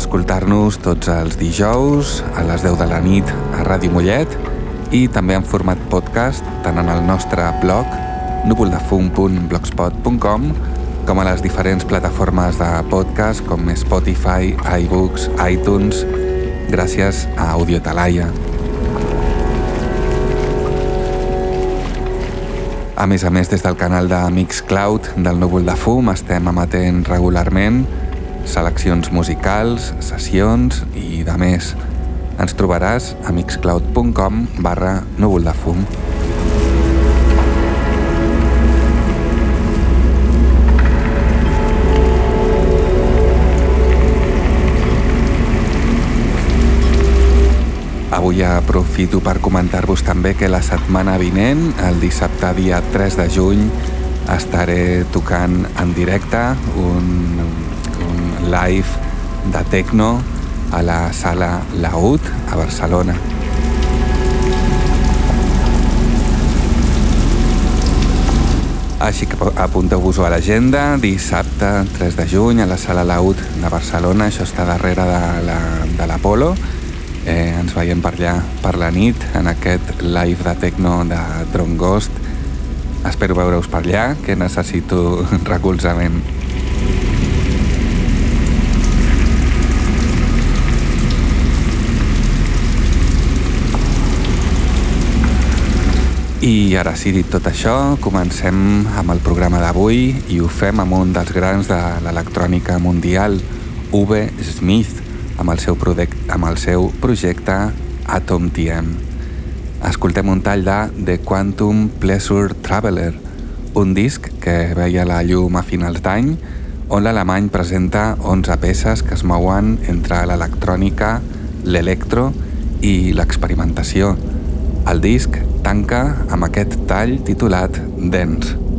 Pots escoltar-nos tots els dijous a les 10 de la nit a Ràdio Mollet i també en format podcast tant en el nostre blog núvoldefum.blogspot.com com a les diferents plataformes de podcast com Spotify, iBooks, iTunes, gràcies a Audiotalaia. A més a més, des del canal de Mixcloud del Núvol de Fum estem emetent regularment seleccions musicals, sessions i de més. Ens trobaràs a mixcloud.com barra núvol de fum. Avui aprofito per comentar-vos també que la setmana vinent, el dissabte dia 3 de juny, estaré tocant en directe un, live de techno a la sala Laut a Barcelona. Així que apunteu-vos-ho a l'agenda, dissabte 3 de juny a la sala Laut de Barcelona, això està darrere de l'Apolo, la, Eh, ens veiem per allà per la nit en aquest live de techno de Drone Ghost. Espero veure-us per allà, que necessito recolzament. I ara sí, dit tot això, comencem amb el programa d'avui i ho fem amb un dels grans de l'electrònica mundial, Uwe Smith, amb el seu, amb el seu projecte Atom TM. Escoltem un tall de The Quantum Pleasure Traveler, un disc que veia la llum a finals d'any, on l'alemany presenta 11 peces que es mouen entre l'electrònica, l'electro i l'experimentació. El disc tanca amb aquest tall titulat Dance.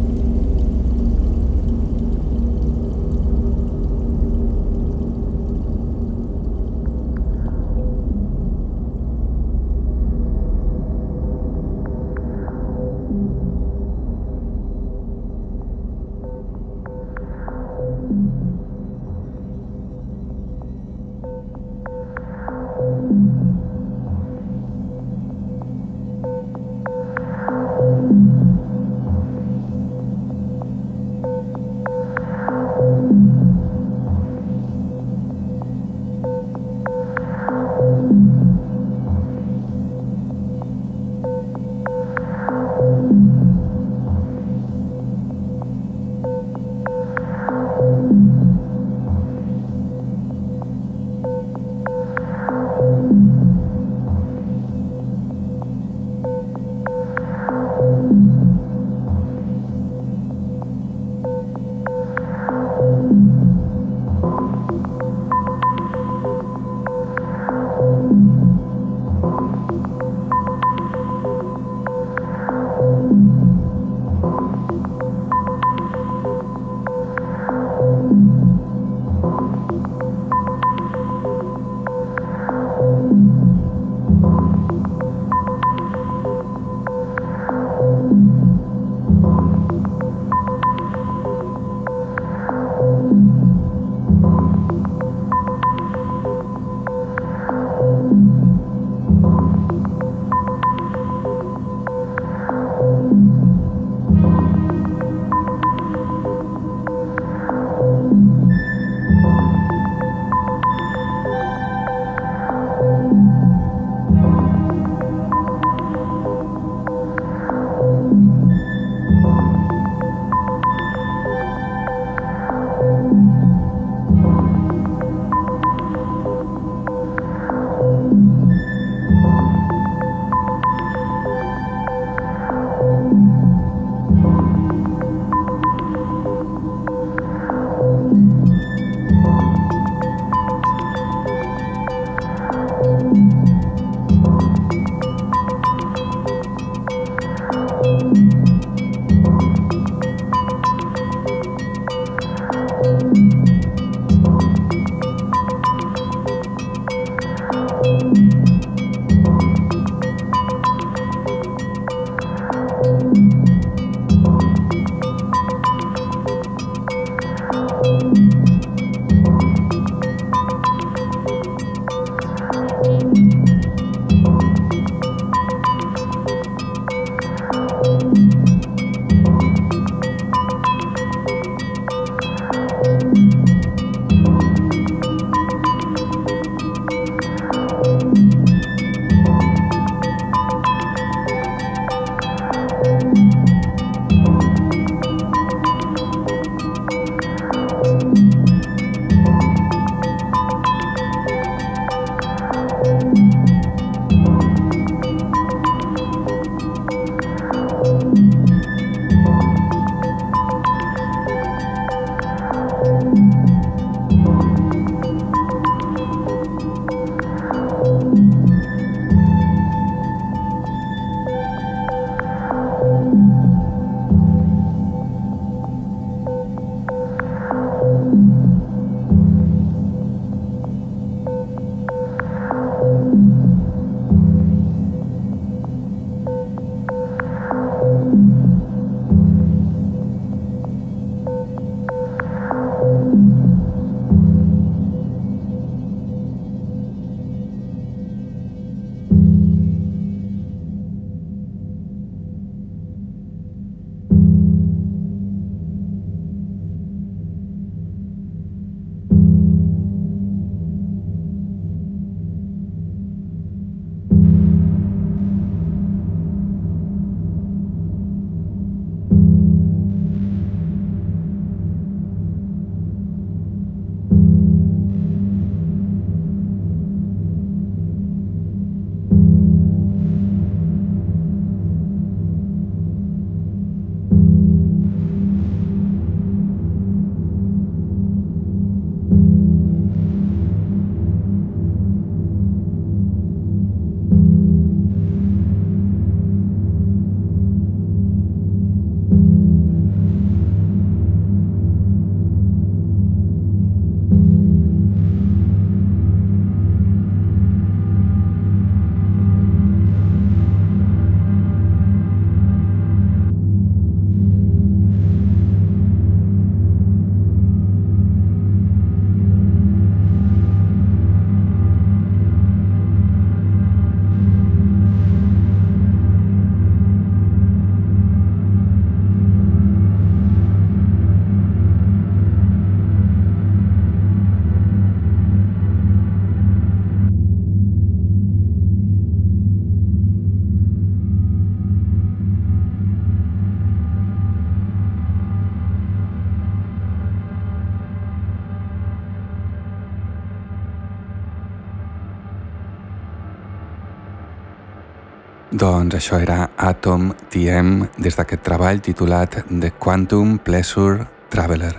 Doncs això era Atom TM des d'aquest treball titulat The Quantum Pleasure Traveler.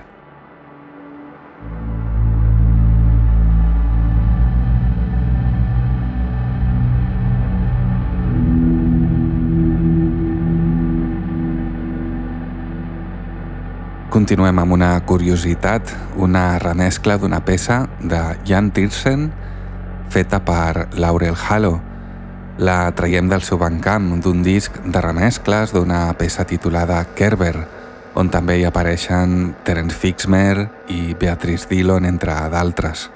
Continuem amb una curiositat, una remescla d'una peça de Jan Tiersen feta per Laurel Halo, la traiem del seu bancamp d'un disc de remescles d'una peça titulada Kerber, on també hi apareixen Terence Fixmer i Beatrice Dillon, entre d'altres.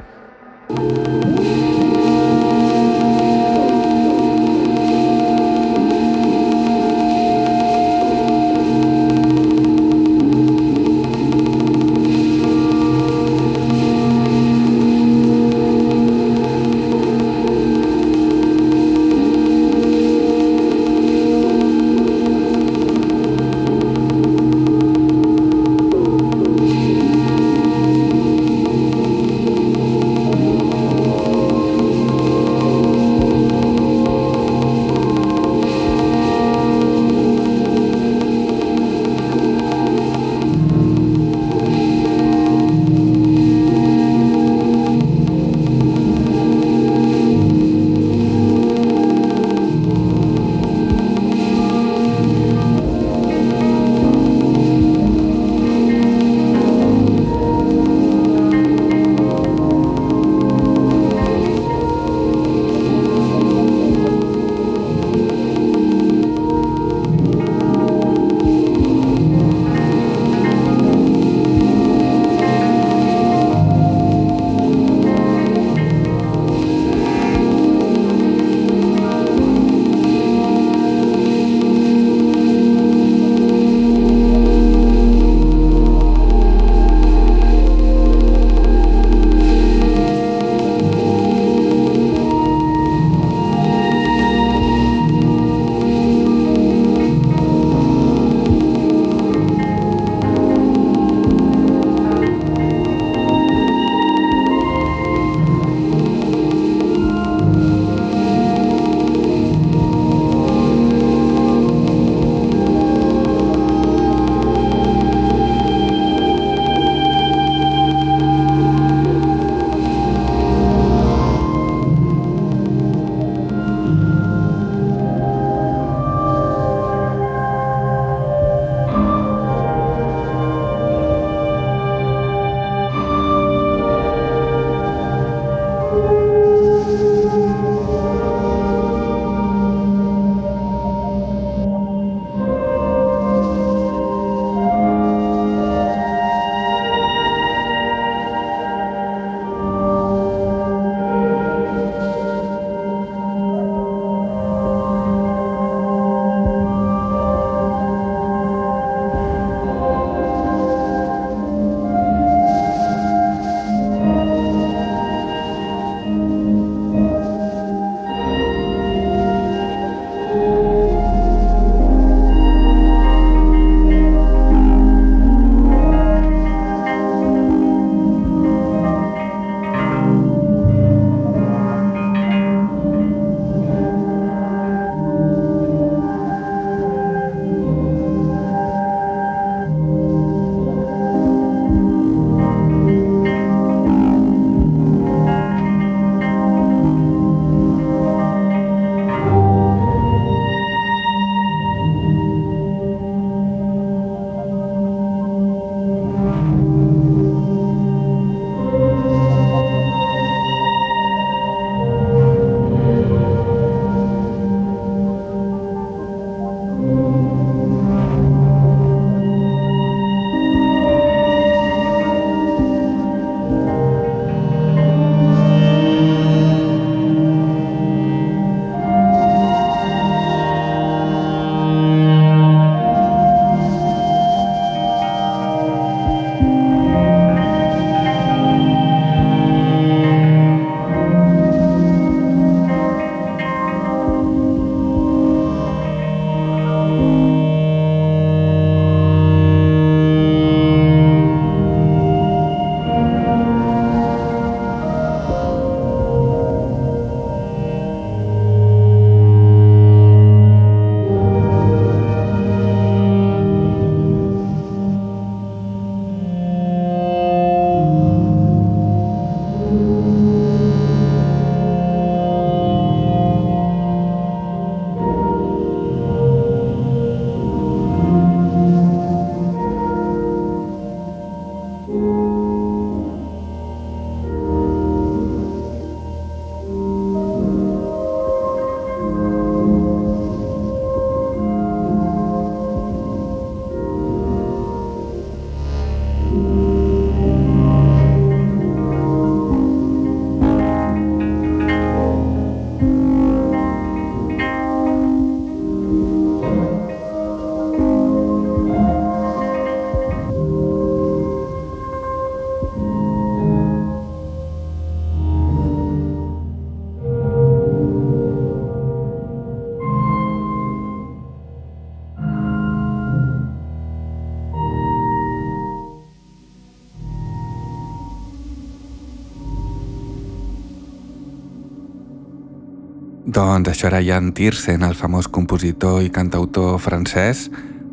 Doncs això era Jan Tiersen, el famós compositor i cantautor francès,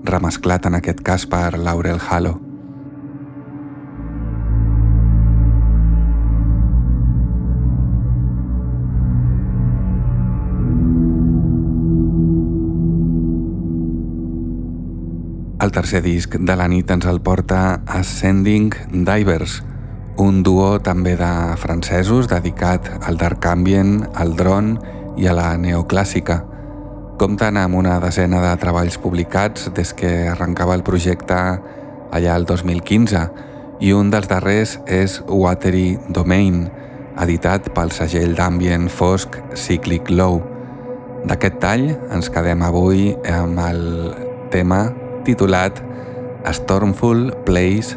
remesclat en aquest cas per Laurel Halo. El tercer disc de la nit ens el porta Ascending Divers, un duo també de francesos dedicat al dark ambient, al drone i a la neoclàssica. Compten amb una desena de treballs publicats des que arrencava el projecte allà el 2015 i un dels darrers és Watery Domain, editat pel segell d'ambient fosc Cyclic Low. D'aquest tall ens quedem avui amb el tema titulat Stormful Place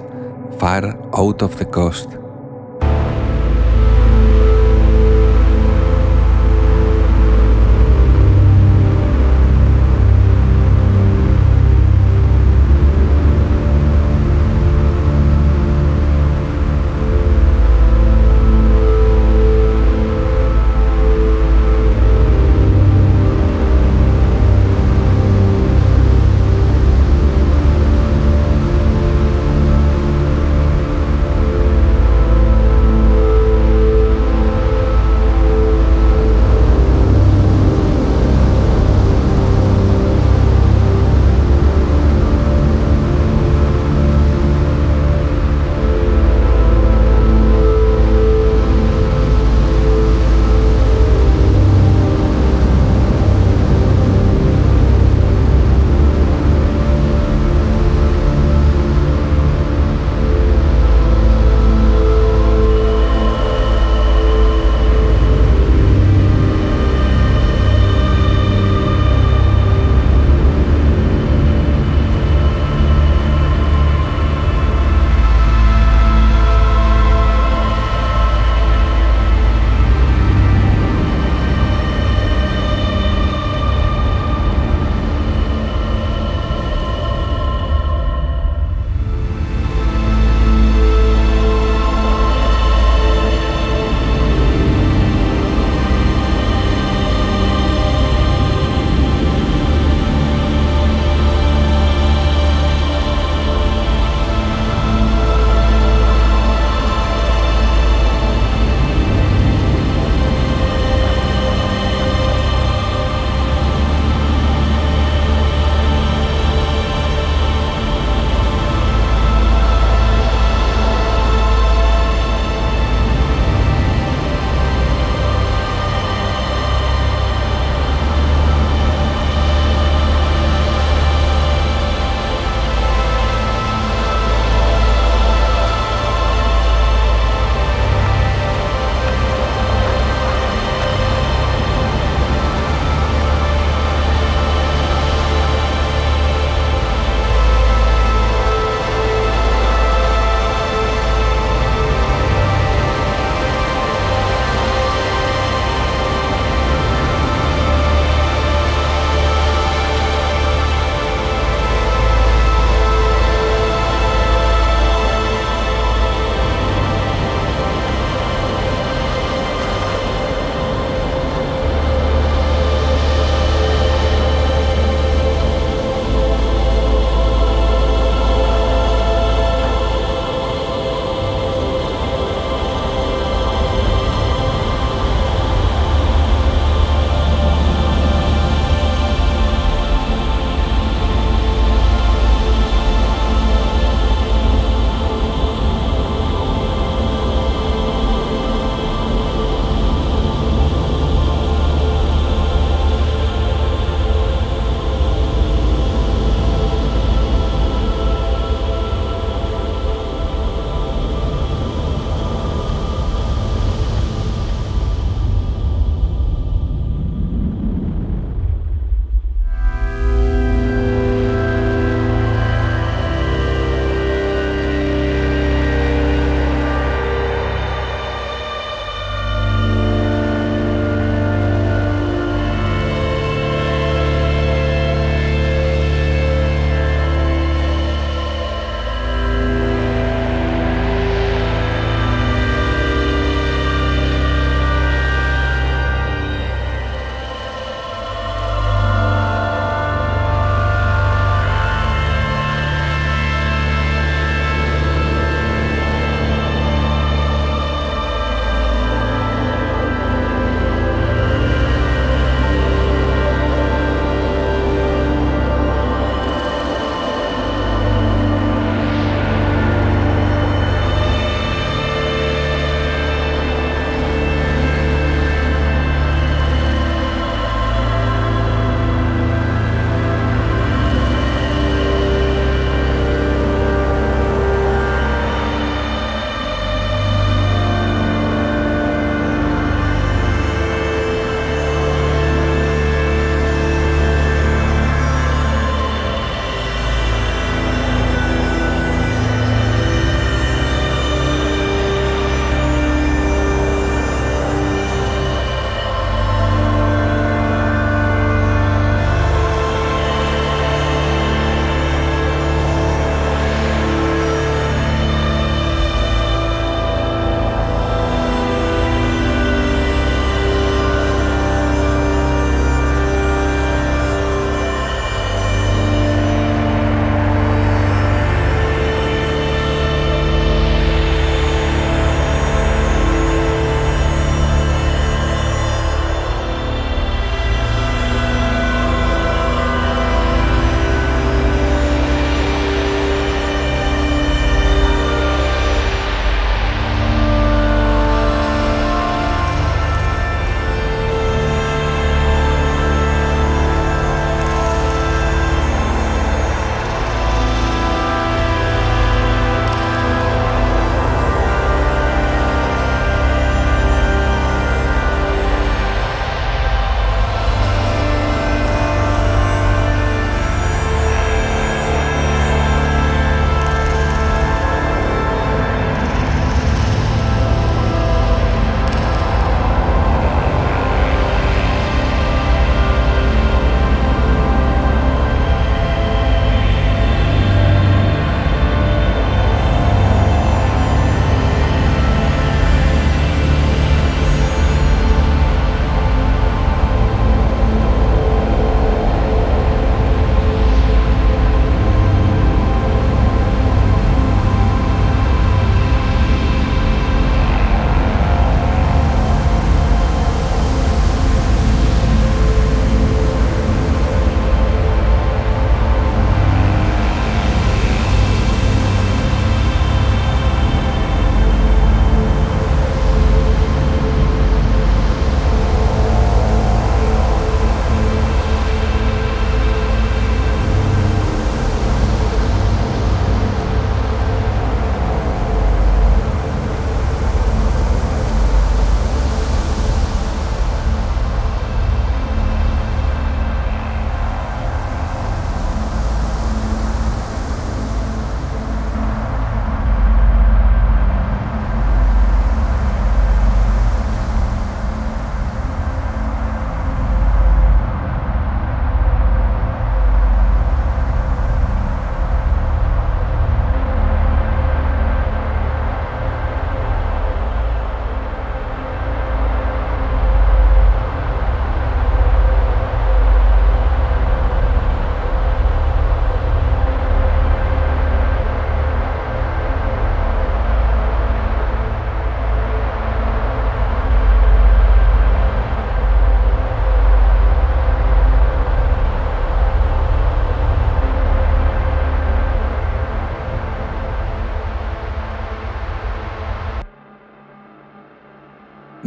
Far Out of the Coast.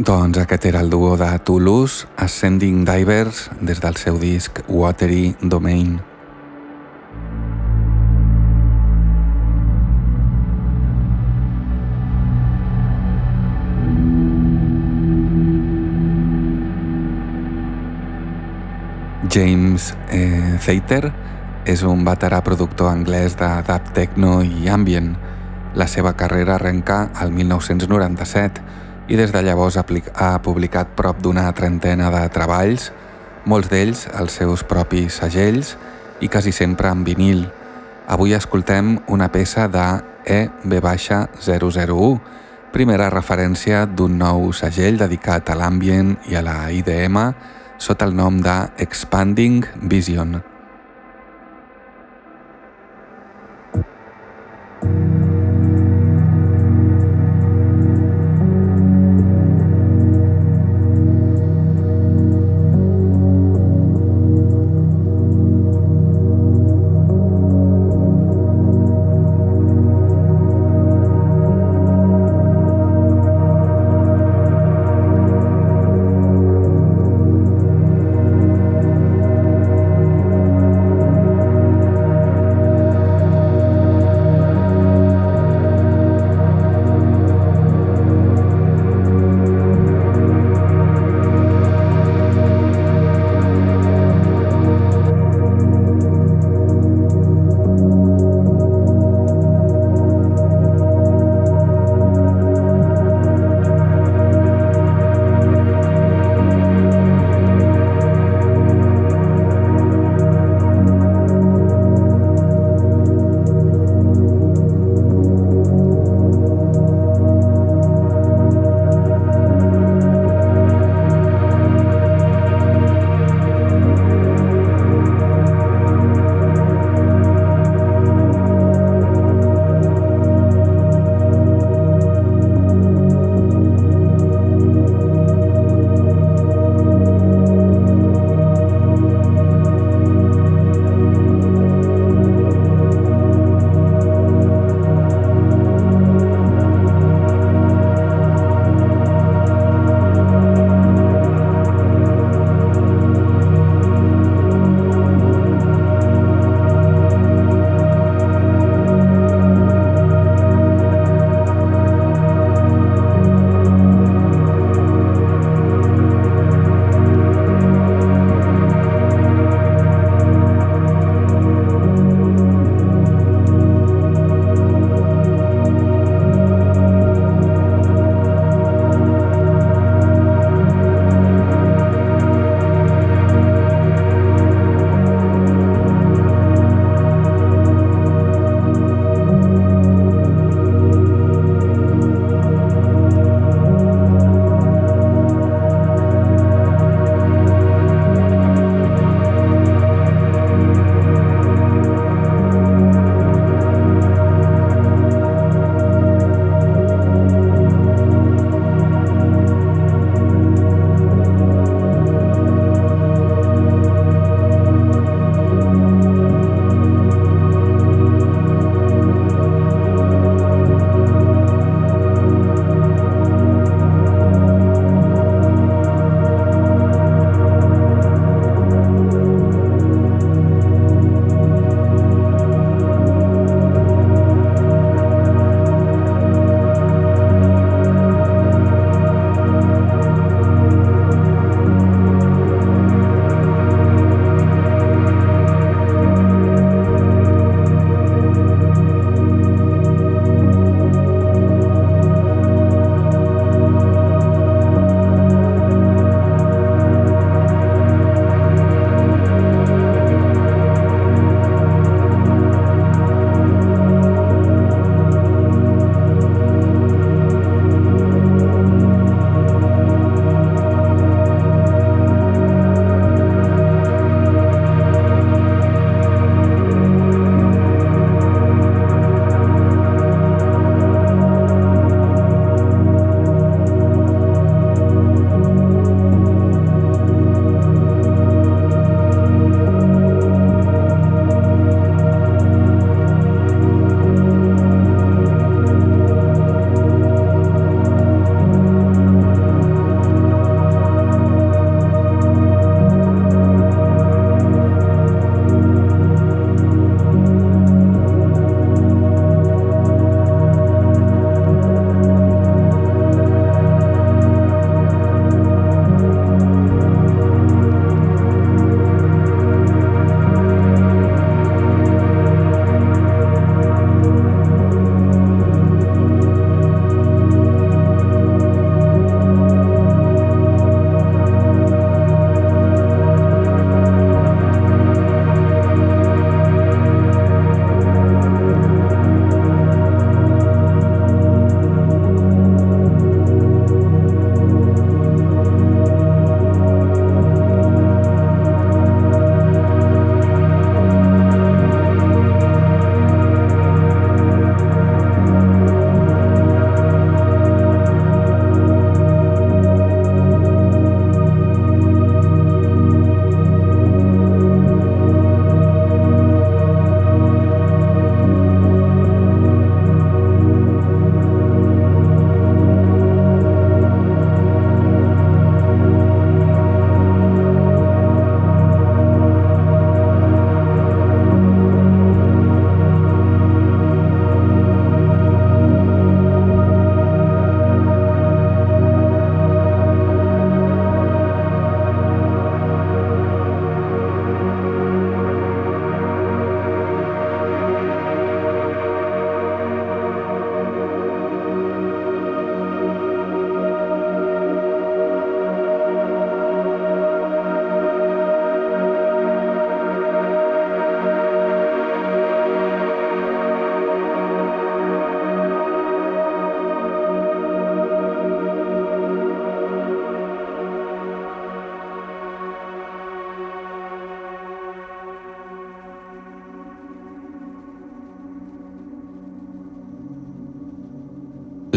Doncs aquest era el duo de Toulouse, Ascending Divers, des del seu disc Watery Domain. James eh, Theiter és un veterà productor anglès de dub techno i ambient. La seva carrera arrenca al 1997 i des de llavors ha publicat prop d'una trentena de treballs, molts d'ells els seus propis segells i quasi sempre en vinil. Avui escoltem una peça de EB-001, primera referència d'un nou segell dedicat a l'ambient i a la IDM, sota el nom de Expanding Vision.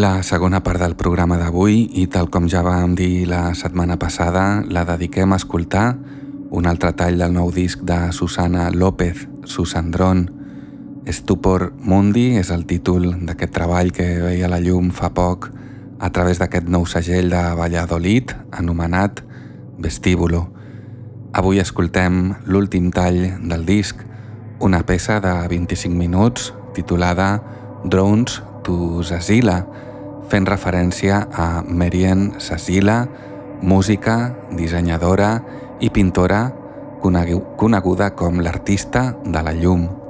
La segona part del programa d'avui i tal com ja vam dir la setmana passada la dediquem a escoltar un altre tall del nou disc de Susana López, Susandrón. Stupor Mundi és el títol d'aquest treball que veia la llum fa poc a través d'aquest nou segell de Valladolid anomenat Vestíbulo. Avui escoltem l'últim tall del disc, una peça de 25 minuts titulada Drones to Zazila, fent referència a Merien Sazila, música, dissenyadora i pintora coneguda com l'artista de la llum.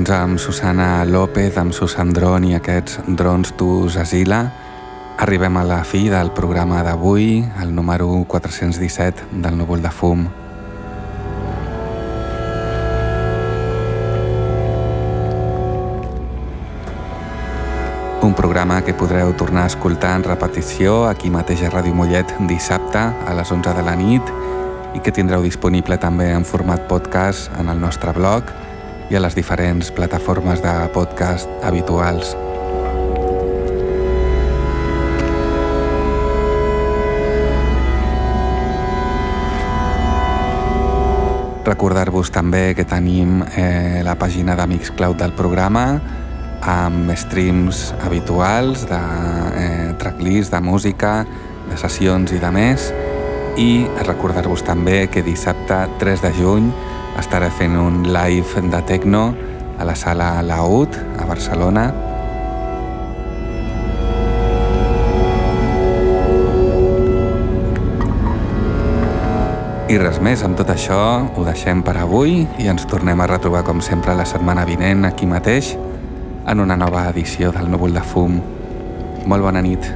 Doncs amb Susana López, amb Susan Dron i aquests drons tus asila, arribem a la fi del programa d'avui, el número 417 del núvol de fum. Un programa que podreu tornar a escoltar en repetició aquí mateix a Ràdio Mollet dissabte a les 11 de la nit i que tindreu disponible també en format podcast en el nostre blog i a les diferents plataformes de podcast habituals. Recordar-vos també que tenim eh, la pàgina de Mixcloud del programa amb streams habituals de eh, tracklist, de música, de sessions i de més i recordar-vos també que dissabte 3 de juny estaré fent un live de techno a la sala Laut a Barcelona I res més, amb tot això ho deixem per avui i ens tornem a retrobar com sempre la setmana vinent aquí mateix en una nova edició del Núvol de Fum. Molt bona nit.